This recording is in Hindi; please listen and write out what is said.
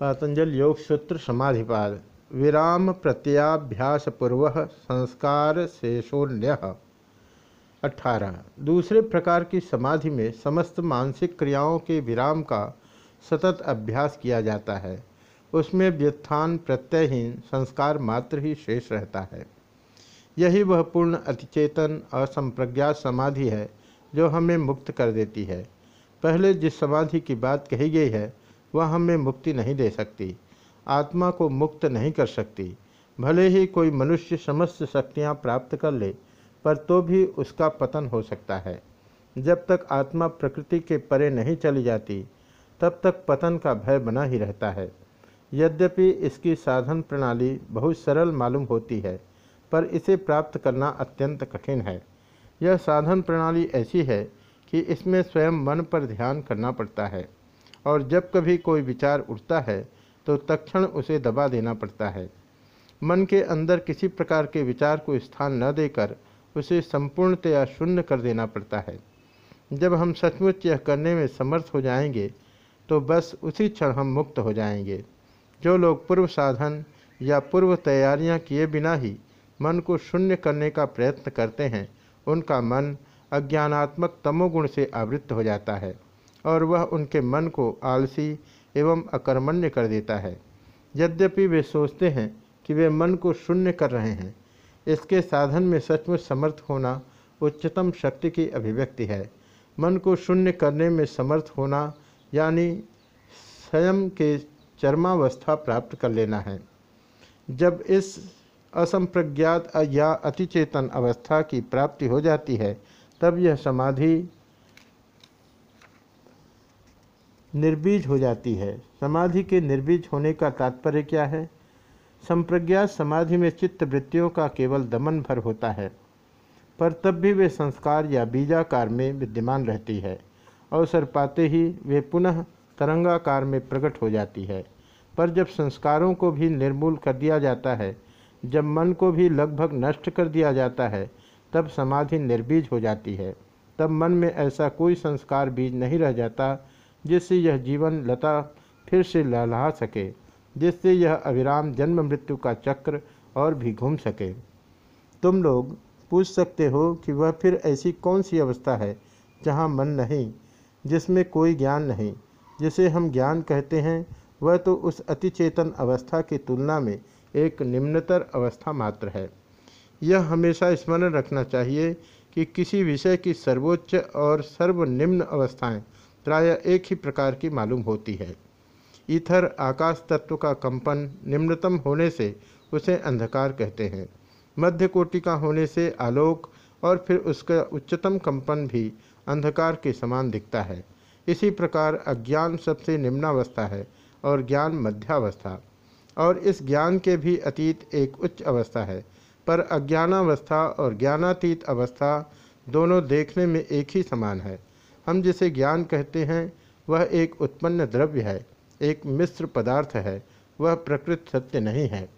पातंजल योग सूत्र समाधिपाद। विराम प्रत्याभ्यास पूर्व संस्कार शेषोन्य अठारह। दूसरे प्रकार की समाधि में समस्त मानसिक क्रियाओं के विराम का सतत अभ्यास किया जाता है। उसमें व्युत्थान, प्रत्ययहीन संस्कार मात्र ही शेष रहता है। यही वह पूर्ण अतिचेतन असंप्रज्ञात समाधि है जो हमें मुक्त कर देती है। पहले जिस समाधि की बात कही गई है वह हमें मुक्ति नहीं दे सकती। आत्मा को मुक्त नहीं कर सकती। भले ही कोई मनुष्य समस्त शक्तियाँ प्राप्त कर ले, पर तो भी उसका पतन हो सकता है। जब तक आत्मा प्रकृति के परे नहीं चली जाती, तब तक पतन का भय बना ही रहता है। यद्यपि इसकी साधन प्रणाली बहुत सरल मालूम होती है, पर इसे प्राप्त करना अत्यंत कठिन है। यह साधन प्रणाली ऐसी है कि इसमें स्वयं मन पर ध्यान करना पड़ता है। और जब कभी कोई विचार उठता है तो तक्षण उसे दबा देना पड़ता है। मन के अंदर किसी प्रकार के विचार को स्थान न देकर उसे संपूर्णतया शून्य कर देना पड़ता है। जब हम सचमुच यह करने में समर्थ हो जाएँगे तो बस उसी क्षण हम मुक्त हो जाएँगे। जो लोग पूर्व साधन या पूर्व तैयारियाँ किए बिना ही मन को शून्य करने का प्रयत्न करते हैं, उनका मन अज्ञानात्मक तमोगुण से आवृत्त हो जाता है। और वह उनके मन को आलसी एवं अकर्मण्य कर देता है। यद्यपि वे सोचते हैं कि वे मन को शून्य कर रहे हैं, इसके साधन में सचमुच समर्थ होना उच्चतम शक्ति की अभिव्यक्ति है। मन को शून्य करने में समर्थ होना, यानी स्वयं के चरमावस्था प्राप्त कर लेना है। जब इस असंप्रज्ञात या अतिचेतन अवस्था की प्राप्ति हो जाती है, तब यह समाधि निर्बीज हो जाती है। समाधि के निर्बीज होने का तात्पर्य क्या है? संप्रज्ञात समाधि में चित्त वृत्तियों का केवल दमन भर होता है, पर तब भी वे संस्कार या बीजाकार में विद्यमान रहती है। अवसर पाते ही वे पुनः तरंगाकार में प्रकट हो जाती है। पर जब संस्कारों को भी निर्मूल कर दिया जाता है, जब मन को भी लगभग नष्ट कर दिया जाता है, तब समाधि निर्बीज हो जाती है। तब मन में ऐसा कोई संस्कार बीज नहीं रह जाता जिससे यह जीवन लता फिर से लहला सके, जिससे यह अविराम जन्म मृत्यु का चक्र और भी घूम सके। तुम लोग पूछ सकते हो कि वह फिर ऐसी कौन सी अवस्था है जहाँ मन नहीं, जिसमें कोई ज्ञान नहीं, जिसे हम ज्ञान कहते हैं, वह तो उस अतिचेतन अवस्था की तुलना में एक निम्नतर अवस्था मात्र है। यह हमेशा स्मरण रखना चाहिए कि किसी विषय की सर्वोच्च और सर्वनिम्न अवस्थाएँ प्रायः एक ही प्रकार की मालूम होती है। ईथर आकाश तत्व का कंपन निम्नतम होने से उसे अंधकार कहते हैं। मध्य कोटि का होने से आलोक और फिर उसका उच्चतम कंपन भी अंधकार के समान दिखता है। इसी प्रकार अज्ञान सबसे निम्नावस्था है और ज्ञान मध्यावस्था। और इस ज्ञान के भी अतीत एक उच्च अवस्था है। पर अज्ञानावस्था और ज्ञानातीत अवस्था दोनों देखने में एक ही समान है। हम जिसे ज्ञान कहते हैं, वह एक उत्पन्न द्रव्य है, एक मिश्र पदार्थ है, वह प्रकृत सत्य नहीं है।